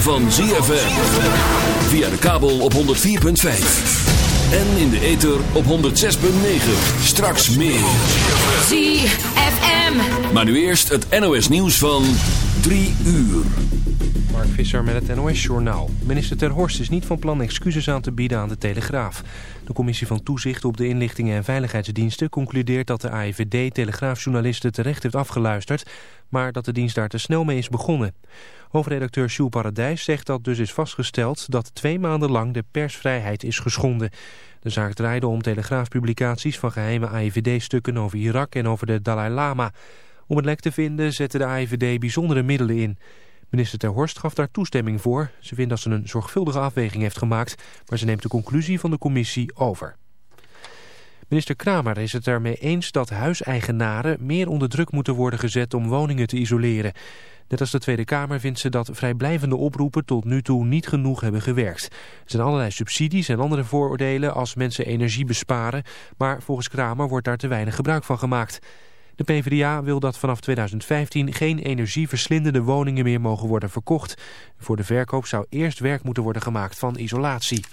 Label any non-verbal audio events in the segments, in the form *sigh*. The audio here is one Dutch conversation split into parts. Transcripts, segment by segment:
Van ZFM. Via de kabel op 104.5. En in de ether op 106.9. Straks meer. ZFM. Maar nu eerst het NOS nieuws van 3 uur. Mark Visser met het NOS-journaal. Minister Ter Horst is niet van plan excuses aan te bieden aan de Telegraaf. De commissie van Toezicht op de Inlichtingen en Veiligheidsdiensten concludeert dat de AIVD Telegraafjournalisten terecht heeft afgeluisterd, maar dat de dienst daar te snel mee is begonnen. Hoofdredacteur Jules Paradijs zegt dat dus is vastgesteld dat twee maanden lang de persvrijheid is geschonden. De zaak draaide om telegraafpublicaties van geheime AIVD-stukken over Irak en over de Dalai Lama. Om het lek te vinden zette de AIVD bijzondere middelen in. Minister Ter Horst gaf daar toestemming voor. Ze vindt dat ze een zorgvuldige afweging heeft gemaakt, maar ze neemt de conclusie van de commissie over. Minister Kramer is het ermee eens dat huiseigenaren meer onder druk moeten worden gezet om woningen te isoleren. Net als de Tweede Kamer vindt ze dat vrijblijvende oproepen tot nu toe niet genoeg hebben gewerkt. Er zijn allerlei subsidies en andere vooroordelen als mensen energie besparen, maar volgens Kramer wordt daar te weinig gebruik van gemaakt. De PvdA wil dat vanaf 2015 geen energieverslindende woningen meer mogen worden verkocht. Voor de verkoop zou eerst werk moeten worden gemaakt van isolatie.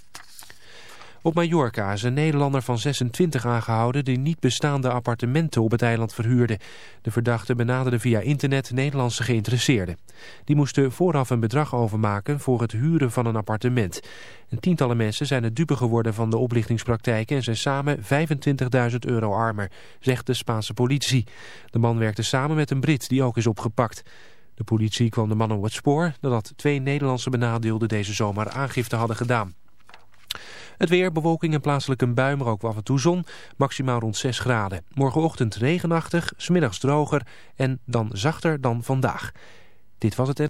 Op Mallorca is een Nederlander van 26 aangehouden die niet bestaande appartementen op het eiland verhuurde. De verdachte benaderde via internet Nederlandse geïnteresseerden. Die moesten vooraf een bedrag overmaken voor het huren van een appartement. En tientallen mensen zijn het dupe geworden van de oplichtingspraktijken en zijn samen 25.000 euro armer, zegt de Spaanse politie. De man werkte samen met een Brit die ook is opgepakt. De politie kwam de man op het spoor nadat twee Nederlandse benadeelden deze zomer aangifte hadden gedaan. Het weer, bewolking en plaatselijk een bui, maar ook af en toe zon. Maximaal rond 6 graden. Morgenochtend regenachtig, smiddags droger en dan zachter dan vandaag. Dit was het.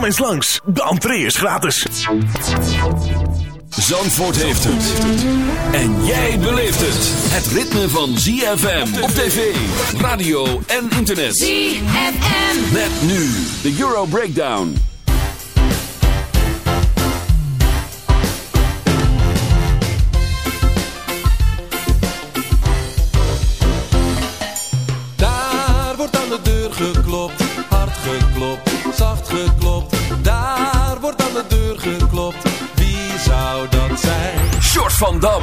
Kom eens langs, de entree is gratis. Zandvoort heeft het. En jij beleeft het. Het ritme van ZFM op tv, radio en internet. ZFM. Met nu de Euro Breakdown. Daar wordt aan de deur geklopt, geklopt, zacht geklopt. Daar wordt aan de deur geklopt, wie zou dat zijn? Short van Dam.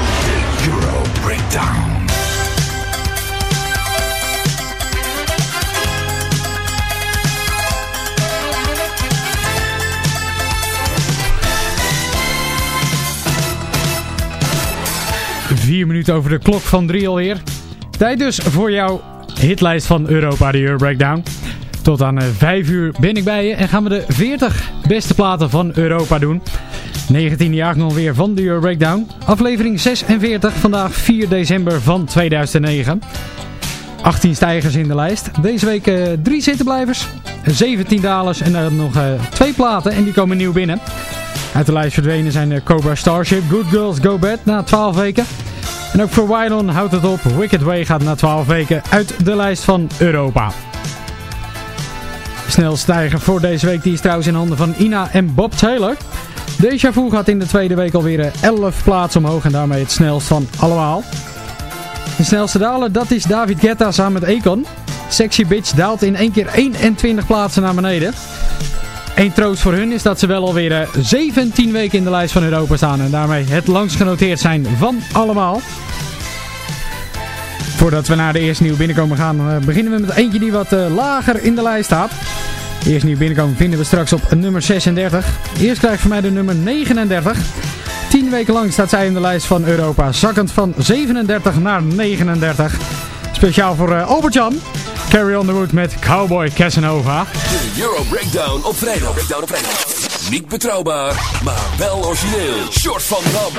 Euro Breakdown. Vier minuten over de klok van drie alweer. Tijd dus voor jouw hitlijst van Europa, de Euro Breakdown. Tot aan eh, vijf uur ben ik bij je en gaan we de 40 beste platen van Europa doen. 19e jaar alweer van de Euro Breakdown. Aflevering 46, vandaag 4 december van 2009. 18 stijgers in de lijst. Deze week eh, drie zittenblijvers, 17 dalers en dan nog eh, twee platen en die komen nieuw binnen. Uit de lijst verdwenen zijn eh, Cobra Starship, Good Girls Go Bad na 12 weken. En ook voor Wylon houdt het op. Wicked Way gaat na 12 weken uit de lijst van Europa. Snel stijger voor deze week die is trouwens in handen van Ina en Bob Taylor. Deja Vu gaat in de tweede week alweer 11 plaatsen omhoog en daarmee het snelst van allemaal. De snelste daler, dat is David Guetta samen met Econ. Sexy Bitch daalt in één keer 21 plaatsen naar beneden. Eén troost voor hun is dat ze wel alweer 17 weken in de lijst van Europa staan en daarmee het langst genoteerd zijn van allemaal. Voordat we naar de eerste nieuwe binnenkomen gaan, beginnen we met eentje die wat lager in de lijst staat. De eerste nieuwe binnenkomen vinden we straks op nummer 36. Eerst krijgt voor mij de nummer 39. 10 weken lang staat zij in de lijst van Europa, zakkend van 37 naar 39. Speciaal voor uh, Albert-Jan. Carry on the Wood met Cowboy Casanova. De Euro Breakdown op vrijdag. Breakdown. Niet betrouwbaar, maar wel origineel. Short van Dam.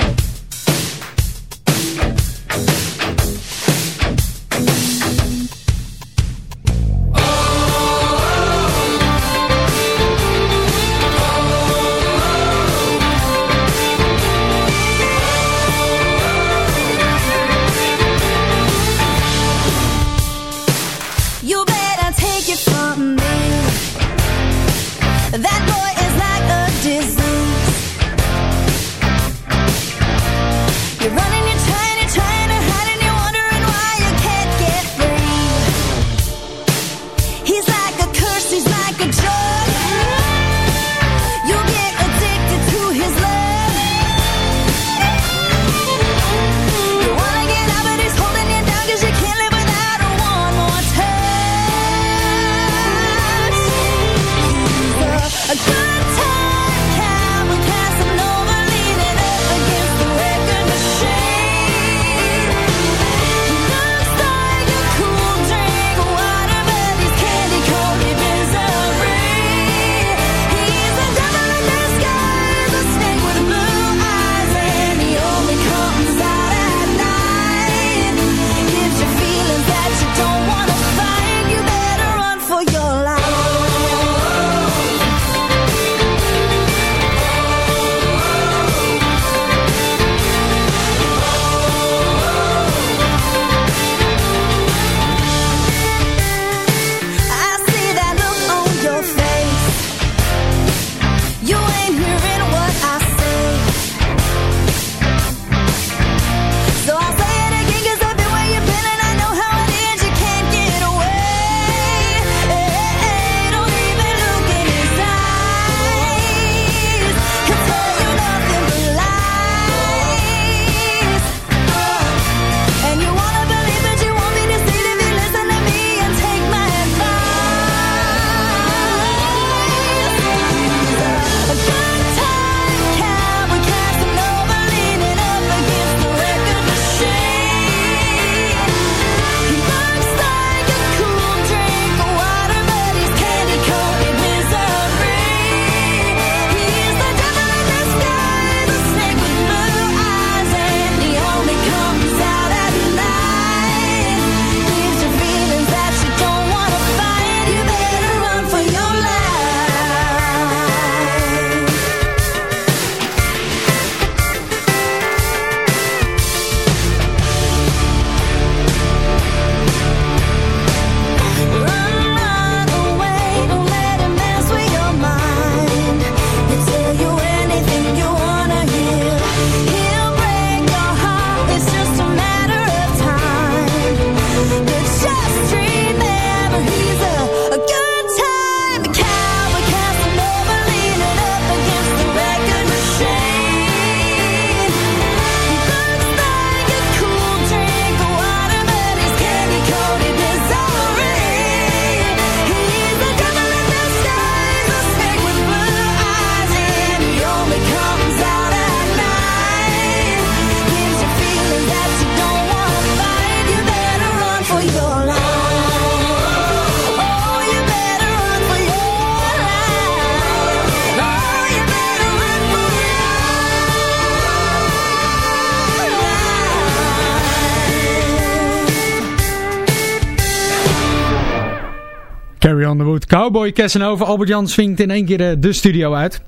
Cowboy Casanova. Albert-Jan swingt in één keer eh, de studio uit.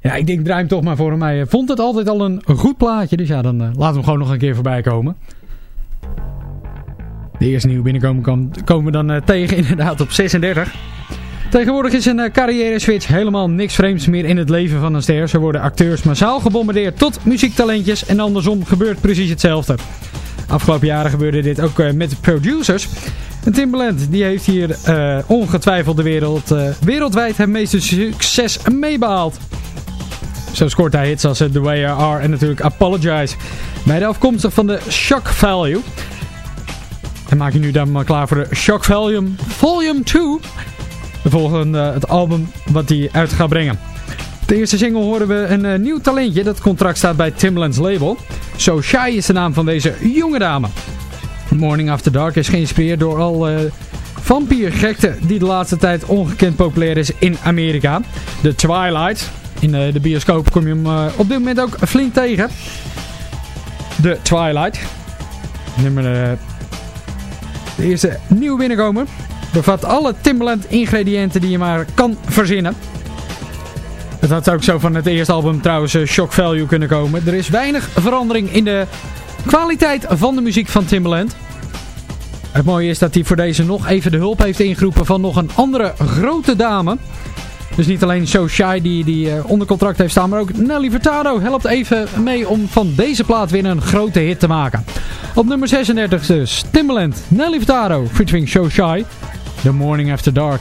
Ja, ik denk draai hem toch maar voor hem. Hij vond het altijd al een goed plaatje. Dus ja, dan uh, laten we hem gewoon nog een keer voorbij komen. De eerste nieuwe binnenkomen komen we dan tegen *laughs* inderdaad op 36. Tegenwoordig is een carrière switch helemaal niks vreemds meer in het leven van een ster. Ze worden acteurs massaal gebombardeerd tot muziektalentjes en andersom gebeurt precies hetzelfde. Afgelopen jaren gebeurde dit ook met producers. En Timbaland die heeft hier uh, ongetwijfeld de wereld, uh, wereldwijd het meeste succes mee behaald. Zo scoort hij hits als The Way I Are en natuurlijk Apologize. Beide afkomstig van de Shock Value. En maak je nu dan maar klaar voor de Shock Volume Volume 2. De volgende, het album wat hij uit gaat brengen. De eerste single horen we een nieuw talentje. Dat contract staat bij Timbaland's label. So Shy is de naam van deze jonge dame. Morning After Dark is geïnspireerd door al uh, vampiergekte die de laatste tijd ongekend populair is in Amerika. The Twilight. In uh, de bioscoop kom je hem uh, op dit moment ook flink tegen. The Twilight. Nummer, de eerste nieuwe binnenkomer. Bevat alle Timbaland ingrediënten die je maar kan verzinnen. Het had ook zo van het eerste album trouwens Shock Value kunnen komen. Er is weinig verandering in de kwaliteit van de muziek van Timbaland. Het mooie is dat hij voor deze nog even de hulp heeft ingeroepen van nog een andere grote dame. Dus niet alleen So Shy die, die uh, onder contract heeft staan, maar ook Nelly Furtado helpt even mee om van deze plaat weer een grote hit te maken. Op nummer 36 dus Timbaland, Nelly Furtado featuring So Shy, The Morning After Dark.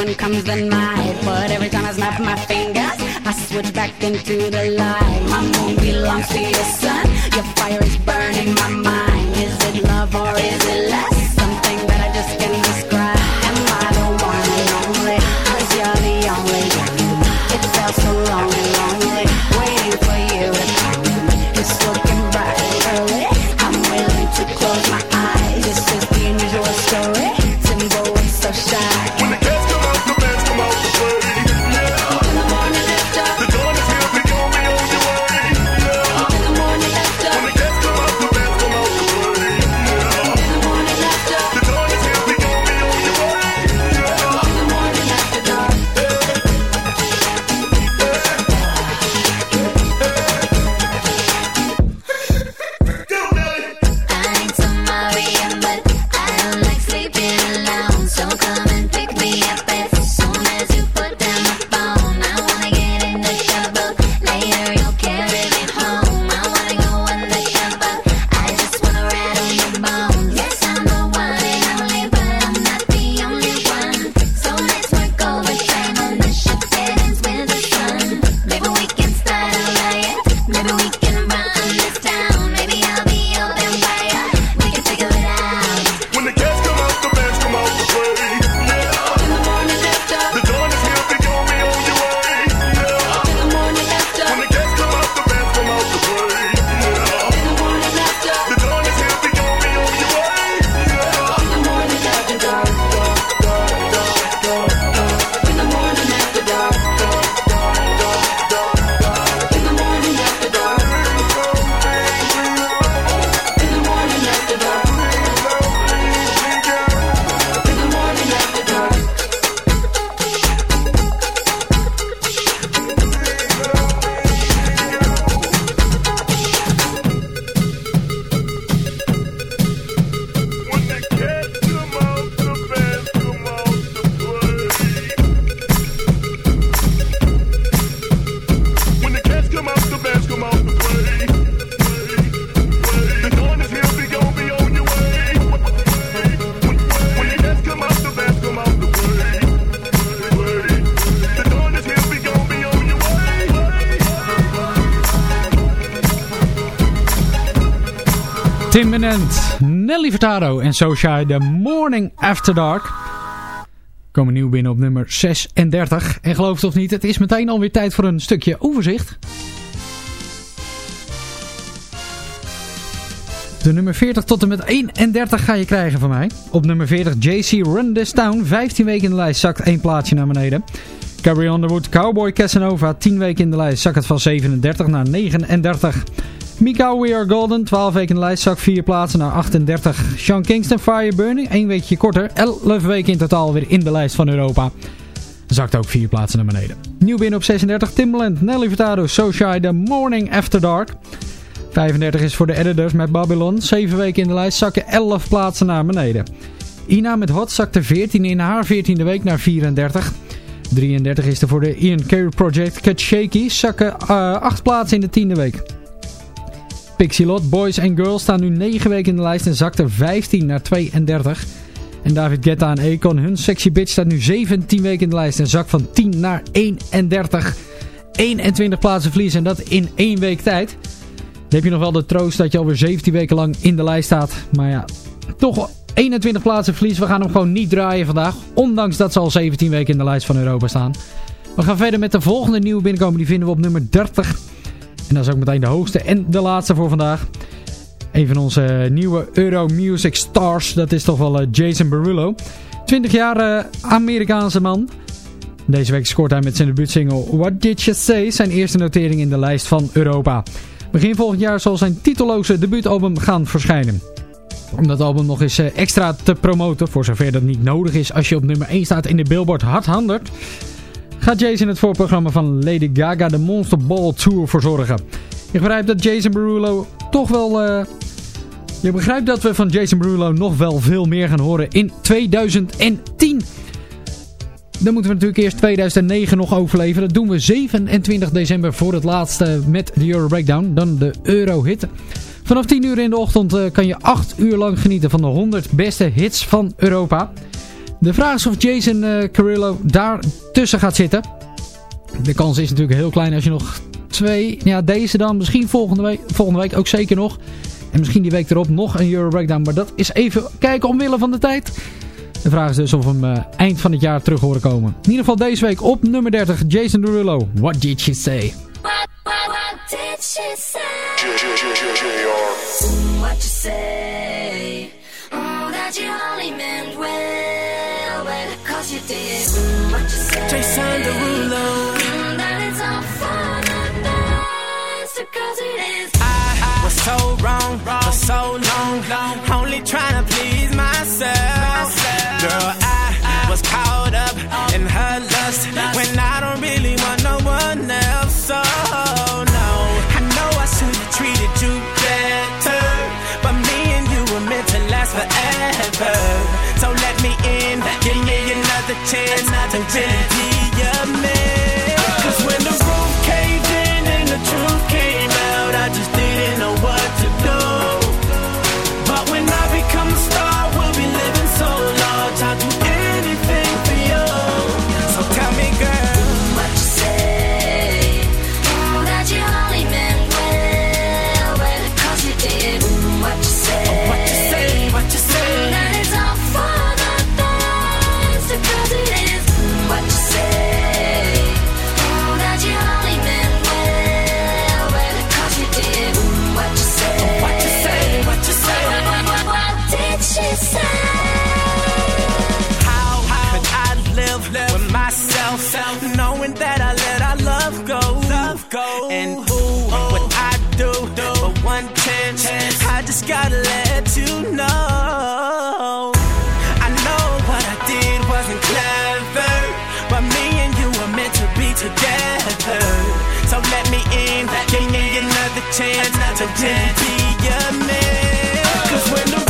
when comes the night. But every time I snap my fingers, I switch back into the light. My moon belongs to your Nelly Furtado en Socia The Morning After Dark. Komen nieuw binnen op nummer 36. En geloof het of niet, het is meteen alweer tijd voor een stukje overzicht. De nummer 40 tot en met 31 ga je krijgen van mij. Op nummer 40 JC Run This Town. 15 weken in de lijst, zakt één plaatsje naar beneden. Carrie Underwood, Cowboy Casanova. 10 weken in de lijst, zakt het van 37 naar 39. Mika We Are Golden, 12 weken in de lijst, zak 4 plaatsen naar 38. Sean Kingston, Fire Burning, 1 weekje korter, 11 weken in totaal weer in de lijst van Europa. Zakt ook 4 plaatsen naar beneden. Nieuw binnen op 36, Timbaland, Nelly Furtado, So Shy, The Morning After Dark. 35 is voor de editors met Babylon, 7 weken in de lijst, zakken 11 plaatsen naar beneden. Ina met Hot zakte 14 in haar 14e week naar 34. 33 is er voor de Ian Carey Project, Cat Shaky, zakken uh, 8 plaatsen in de 10e week. Pixie Lot, Boys and Girls staan nu 9 weken in de lijst en zakten 15 naar 32. En David Guetta en Akon, hun sexy bitch, staat nu 17 weken in de lijst en zakt van 10 naar 31. 21 plaatsen verliezen en dat in 1 week tijd. Dan heb je nog wel de troost dat je alweer 17 weken lang in de lijst staat. Maar ja, toch 21 plaatsen verlies. We gaan hem gewoon niet draaien vandaag. Ondanks dat ze al 17 weken in de lijst van Europa staan. We gaan verder met de volgende nieuwe binnenkomen. Die vinden we op nummer 30. En dat is ook meteen de hoogste en de laatste voor vandaag. Een van onze nieuwe Euro Music Stars. Dat is toch wel Jason Barullo. 20 jaar Amerikaanse man. Deze week scoort hij met zijn debuutsingle What Did You Say zijn eerste notering in de lijst van Europa. Begin volgend jaar zal zijn titelloze debuutalbum gaan verschijnen. Om dat album nog eens extra te promoten, voor zover dat niet nodig is als je op nummer 1 staat in de Billboard Hot 100 gaat Jason het voorprogramma van Lady Gaga de Monster Ball Tour verzorgen. Je begrijpt dat Jason Derulo toch wel... Uh, je begrijpt dat we van Jason Derulo nog wel veel meer gaan horen in 2010. Dan moeten we natuurlijk eerst 2009 nog overleven. Dat doen we 27 december voor het laatste met de Euro Breakdown. Dan de Euro Hit. Vanaf 10 uur in de ochtend uh, kan je 8 uur lang genieten van de 100 beste hits van Europa. De vraag is of Jason uh, Carrillo daar tussen gaat zitten. De kans is natuurlijk heel klein als je nog twee... Ja, deze dan. Misschien volgende week, volgende week ook zeker nog. En misschien die week erop nog een Euro Breakdown. Maar dat is even kijken omwille van de tijd. De vraag is dus of we hem uh, eind van het jaar terug horen komen. In ieder geval deze week op nummer 30. Jason Derulo. What did she say? What, what, did she say? What you say? Oh, you Jason Derulo. That it's all for the best, because it is. I was so wrong wrong for so long, only trying to please myself. Girl, I was caught up in her lust when I don't really want no one else. So no, I know I should have treated you better, but me and you were meant to last forever. So let me in, give me another chance to really another chance, another to chance. be a man. Cause when the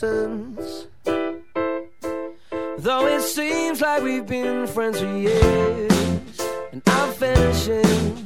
Though it seems like we've been friends for years, and I'm finishing.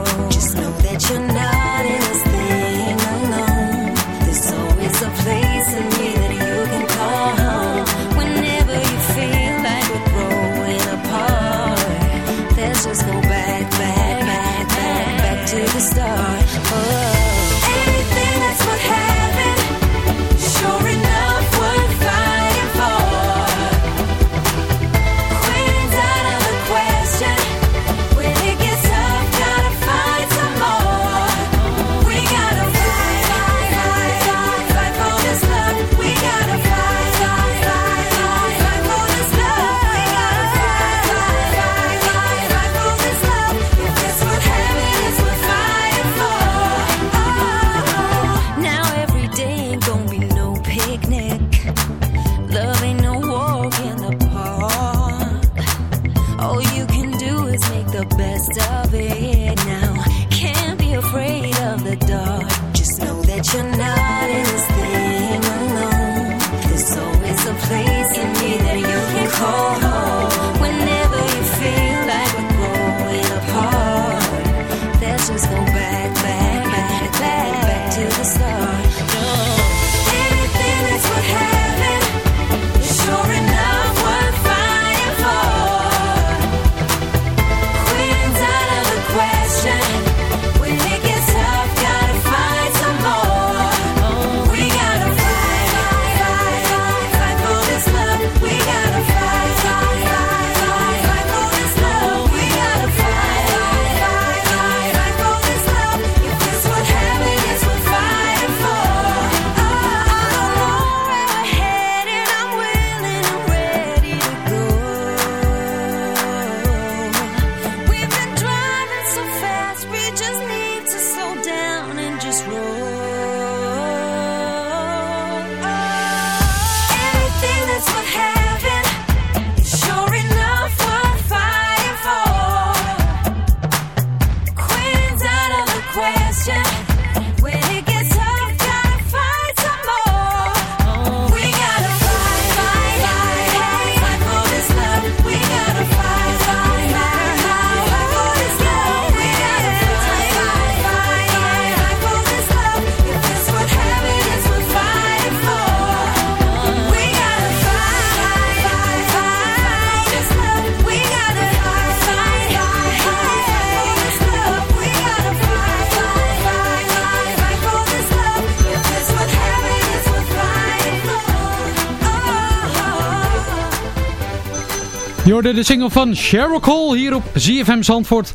Hoorde de single van Cheryl Cole hier op ZFM Zandvoort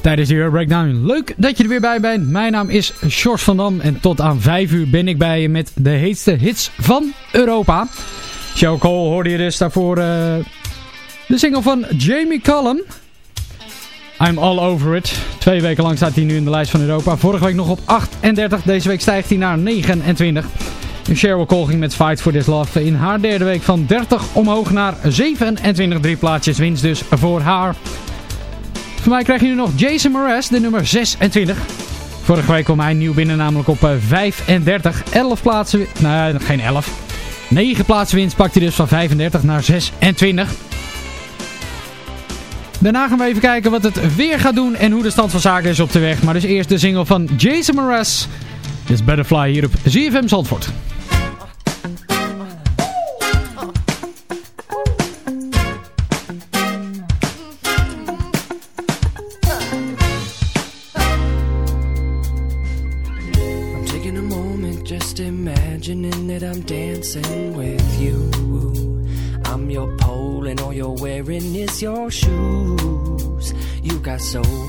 tijdens de Breakdown. Leuk dat je er weer bij bent. Mijn naam is Sjors van Dam en tot aan 5 uur ben ik bij je met de heetste hits van Europa. Cheryl Cole hoorde je dus daarvoor eh, de single van Jamie Cullum. I'm all over it. Twee weken lang staat hij nu in de lijst van Europa. Vorige week nog op 38. Deze week stijgt hij naar 29. En Cheryl Cole ging met Fight for This Love in haar derde week van 30 omhoog naar 27. Drie plaatsjes winst dus voor haar. Voor mij krijg je nu nog Jason Mraz, de nummer 26. Vorige week kwam hij nieuw binnen, namelijk op eh, 35. 11 plaatsen, nee, geen 11. 9 plaatsen winst pakt hij dus van 35 naar 26. Daarna gaan we even kijken wat het weer gaat doen en hoe de stand van zaken is op de weg. Maar dus eerst de single van Jason Mraz. This Butterfly hier op ZFM Zandvoort. I'm taking a moment just imagining that I'm dancing with you. I'm your pole and all you're wearing is your shoes. You got soul, you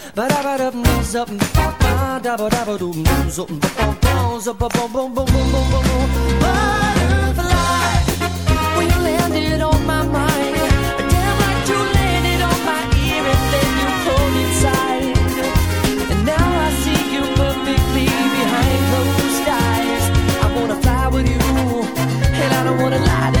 da ba, ba ba ba da ba. Ba-ba, dabba-dabba-dum, zup, ba-ba-ba, zup-ba-bum-bum-bum-bum-bum-bum. Butterfly, when you landed on my mind, damn like you landed on my ear and then you pulled inside. And now I see you perfectly behind closed eyes. I wanna fly with you, and I don't wanna lie to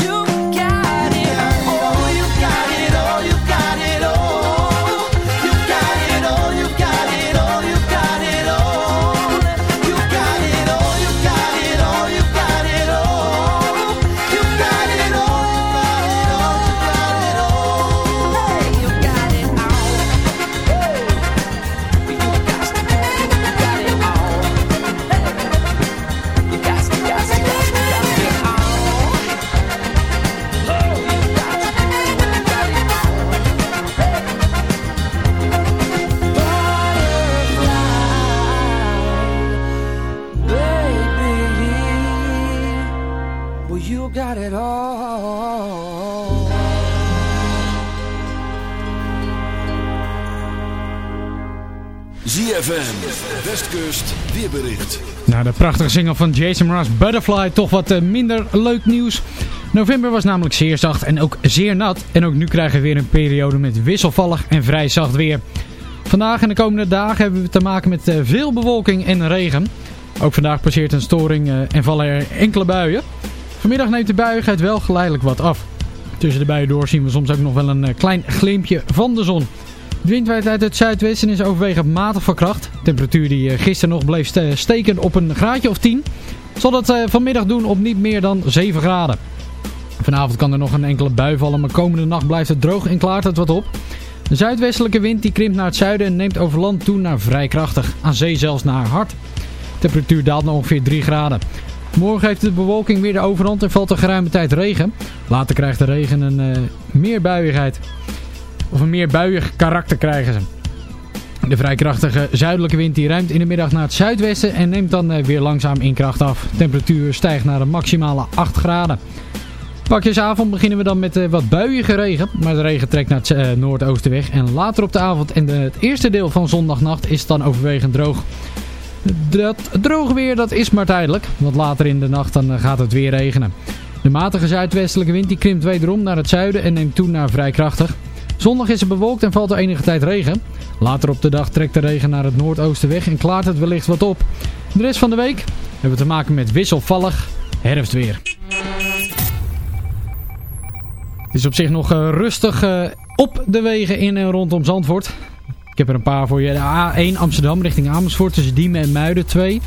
ZFM, Westkust, weerbericht. De prachtige single van Jason Mraz, Butterfly, toch wat eh, minder leuk nieuws. November was namelijk zeer zacht en ook zeer nat. En ook nu krijgen we weer een periode met wisselvallig en vrij zacht weer. Vandaag en de komende dagen hebben we te maken met eh, veel bewolking en regen. Ook vandaag passeert een storing eh, en vallen er enkele buien. Vanmiddag neemt de buiigheid wel geleidelijk wat af. Tussen de buien door zien we soms ook nog wel een klein glimpje van de zon. De wind waait uit het zuidwesten is overwegend matig van kracht. De temperatuur die eh, gisteren nog bleef ste- steken op een graadje of 10, zal dat eh, vanmiddag doen op niet meer dan 7 graden. Vanavond kan er nog een enkele bui vallen, maar komende nacht blijft het droog en klaart het wat op. De zuidwestelijke wind die krimpt naar het zuiden en neemt over land toe naar vrij krachtig. Aan zee zelfs naar hard. De temperatuur daalt naar ongeveer 3 graden. Morgen heeft de bewolking weer de overhand en valt er geruime tijd regen. Later krijgt de regen een eh, meer buiigheid of een meer buiig karakter krijgen ze. De vrij krachtige zuidelijke wind die ruimt in de middag naar het zuidwesten en neemt dan eh, weer langzaam in kracht af. De temperatuur stijgt naar een maximale 8 graden. Pakjesavond beginnen we dan met eh, wat buiige regen. Maar de regen trekt naar het eh, noordoosten weg. En later op de avond en het eerste deel van zondagnacht is het dan overwegend droog. Dat droge weer dat is maar tijdelijk. Want later in de nacht dan gaat het weer regenen. De matige zuidwestelijke wind die krimpt wederom naar het zuiden en neemt toen naar vrij krachtig. Zondag is het bewolkt en valt er enige tijd regen. Later op de dag trekt de regen naar het noordoosten weg en klaart het wellicht wat op. De rest van de week hebben we te maken met wisselvallig herfstweer. Het is op zich nog eh, rustig eh, op de wegen in en rondom Zandvoort heb er een paar voor je. De A1 Amsterdam richting Amersfoort tussen Diemen en Muiden 2.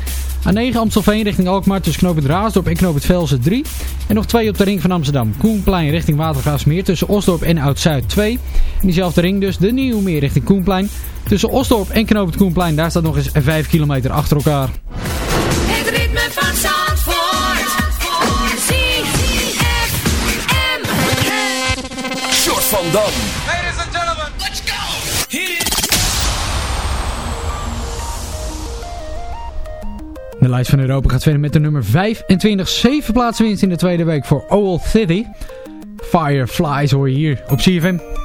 A9 Amstelveen richting Alkmaar tussen Knoop het Raasdorp en Knoop het Velsen 3. En nog 2 op de ring van Amsterdam. Koenplein richting Watergraafsmeer tussen Osdorp en Oud-Zuid 2. En diezelfde ring dus de Nieuwmeer richting Koenplein. Tussen Osdorp en Knoopend het Koenplein, daar staat nog eens 5 kilometer achter elkaar. Het ritme van Zandvoort. Zandvoort. Short van Dam. lijst van Europa gaat verder met de nummer 25. 7 plaatsen winst in de tweede week voor Owl City. Fireflies hoor je hier op CFM.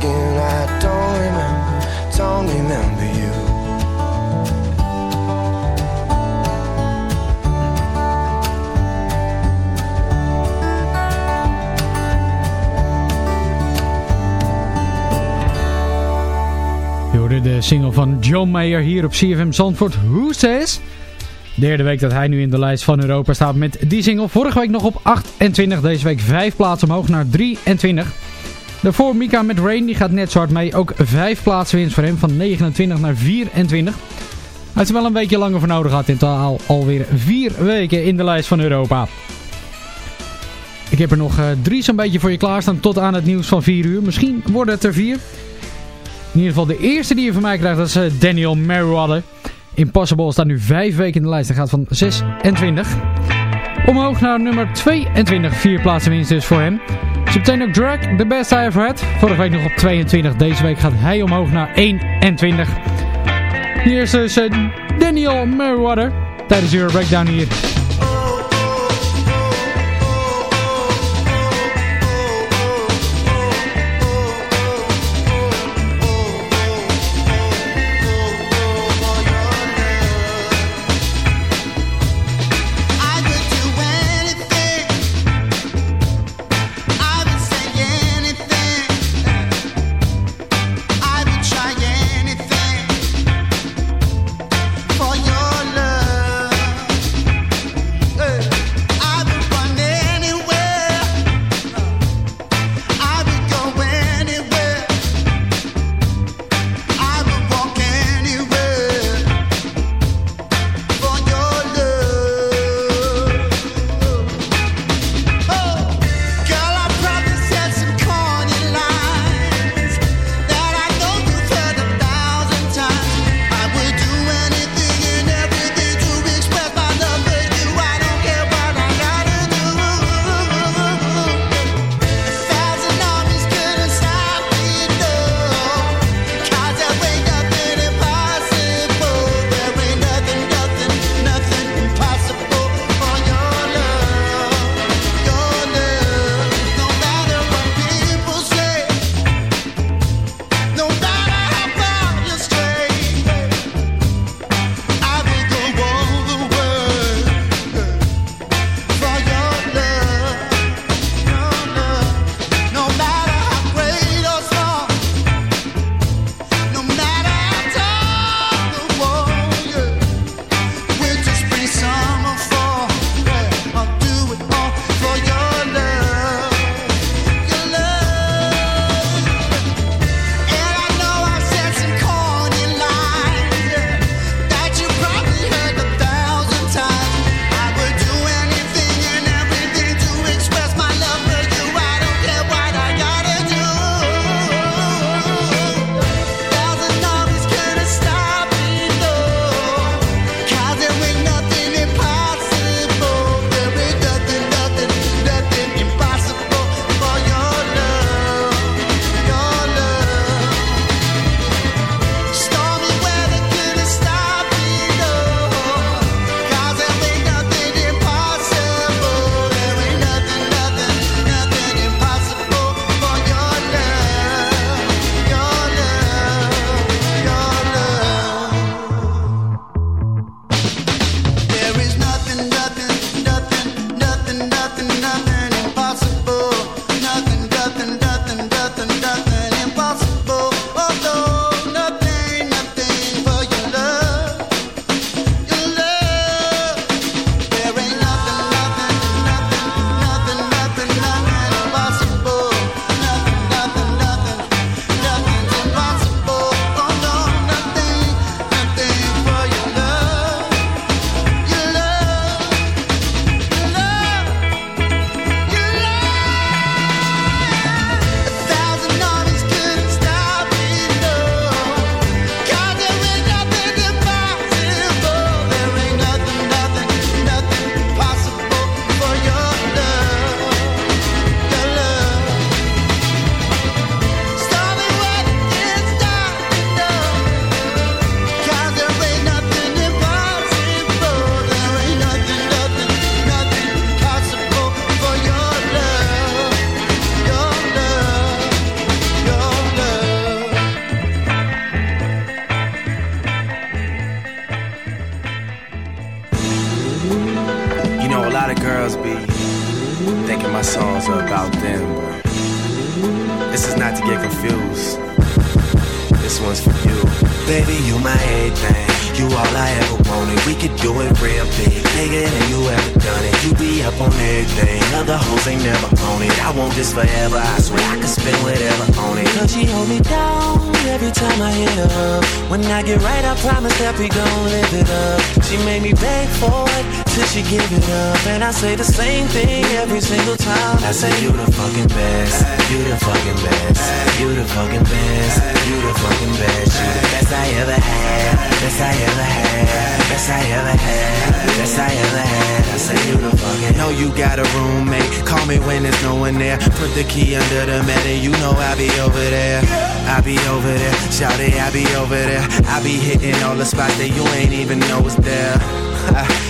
again, I don't remember, don't remember you. De single van John Mayer hier op CFM Zandvoort. Who Says? Derde week dat hij nu in de lijst van Europa staat met die single. Vorige week nog op 28, deze week 5 plaatsen omhoog naar 23. Daarvoor Mika met Rain, die gaat net zo hard mee. Ook 5 plaatsen winst voor hem, van 29 naar 24. Hij heeft er wel een weekje langer voor nodig gehad. In totaal alweer 4 weken in de lijst van Europa. Ik heb er nog uh, drie zo'n beetje voor je klaarstaan tot aan het nieuws van 4 uur. Misschien worden het er 4. In ieder geval de eerste die je van mij krijgt, dat is uh, Daniel Merriweather. Impossible staat nu 5 weken in de lijst. Hij gaat van 26 omhoog naar nummer 22. Vier plaatsen winst dus voor hem. Zometeen ook Drag, The Best I Ever Had. Vorige week nog op 22. Deze week gaat hij omhoog naar 21. Hier is dus uh, Daniel Merriweather tijdens Euro Breakdown hier. This one's for you. Baby, you my everything. You all I ever wanted. We could do it real big, bigger than you ever done it. You be up on everything. Other hoes ain't never on it. I want this forever. I swear I could spend whatever on it. Cause she hold me down every time I hit her up. When I get right, I promise that we gon' live it up. She made me beg for it till she give it up. And I say the same thing every single time. I say you the fucking best. You the fucking best. You the fucking best. You the fucking best. You the best I ever had. Best I ever had. Best I ever had. Best I ever had. I say you the fucking. Know you got a roommate. Call me when there's no one there. Put the key under the mat and you know I'll be over there. I be over there. Shout it, I be over there. I be hitting all the spots that you ain't even know was there. *laughs*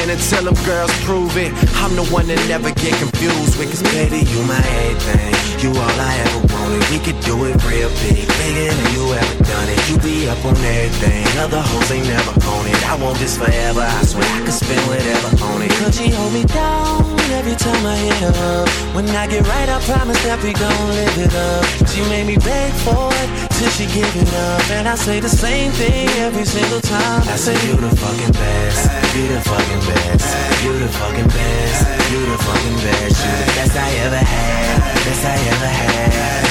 And until them girls prove it, I'm the one that never get confused with. Cause baby, you my everything. You all I ever wanted. We could do it real big, bigger than you ever done it. You be up on everything. Other hoes ain't never on it. I want this forever. I swear I could spend whatever on it. Cause she hold me down every time I hit up. When I get right, I promise that we gon' live it up. She made me beg for it till she give it up. And I say the same thing every single time. I say you the fucking best. You the fucking best. You the fucking best. You the fucking best. You the best I ever had. Best I ever had.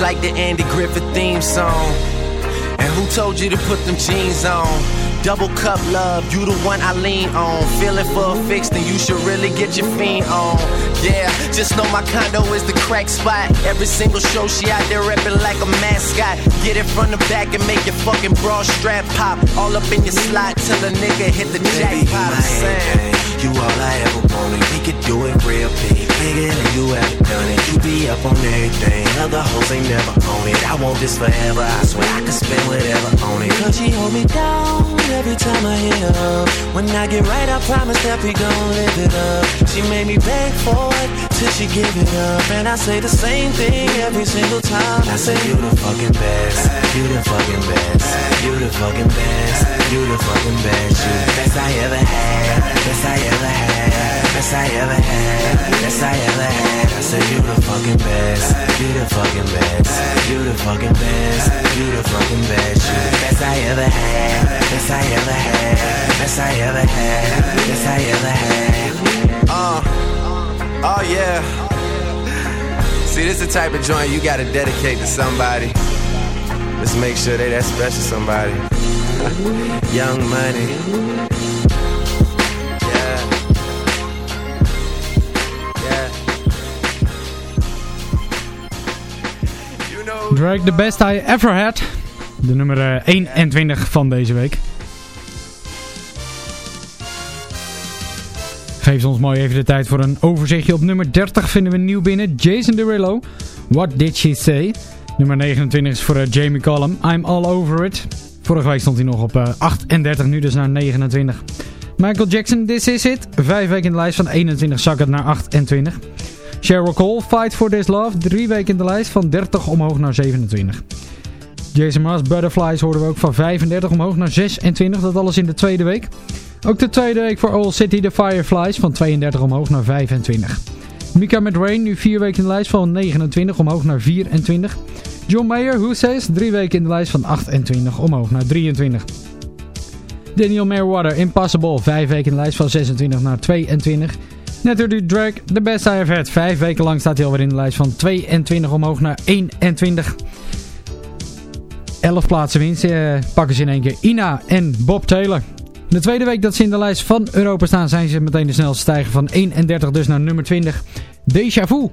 Like the Andy Griffith theme song. And who told you to put them jeans on? Double cup love, you the one I lean on. Feeling for a fix, then you should really get your fiend on. Yeah, just know my condo is the crack spot. Every single show she out there reppin' like a mascot. Get it from the back and make your fucking bra strap pop. All up in your slot till a nigga hit the jackpot. I'm saying. You all I ever wanted. We could do it real big, bigger than you ever done it. You be up on everything. Other hoes ain't never on it. I want this forever. I swear I could spend whatever on it. Cause she hold me down every time I hit up. When I get right, I promise that we gon' live it up. She made me beg for it till she give it up. And I say the same thing every single time. I say you the fucking best. You the fucking best. You the fucking best. You the fucking best. You the best I ever had. Best I ever had. Best I ever had. Best I ever had. I say you the fucking best. You the fucking best. You the fucking best. You the fucking best. You the best I ever had. Best I ever had. Best I ever had. Best I ever had. Uh, oh yeah. See, this the type of joint you gotta dedicate to somebody. Let's make sure they that special somebody. *laughs* Young money. Drake, the best I ever had. De nummer eh, 21 van deze week. Geef ons mooi even de tijd voor een overzichtje. Op nummer 30 vinden we nieuw binnen Jason Derulo. What Did She Say? Nummer 29 is voor eh, Jamie Cullum. I'm All Over It. Vorige week stond hij nog op eh, 38, nu dus naar 29. Michael Jackson, This Is It. Vijf weken in de lijst van 21 zak het naar 28. Sheryl Cole, Fight For This Love. Drie weken in de lijst van 30 omhoog naar 27. Jason Mraz, Butterflies hoorden we ook van 35 omhoog naar 26. Dat alles in de tweede week. Ook de tweede week voor All City, The Fireflies van 32 omhoog naar 25. Mika met Rain, nu vier weken in de lijst van 29 omhoog naar 24. John Mayer, Who Says, drie weken in de lijst van 28 omhoog naar 23. Daniel Merriweather, Impossible, vijf weken in de lijst van 26 naar 22. Net door die Drake, The Best I Have Had. Vijf weken lang staat hij alweer in de lijst van 22 omhoog naar 21. 11 plaatsen winst eh, pakken ze in één keer Ina en Bob Taylor. De tweede week dat ze in de lijst van Europa staan zijn ze meteen de snelste stijgen van 31 dus naar nummer 20. Deja Vu.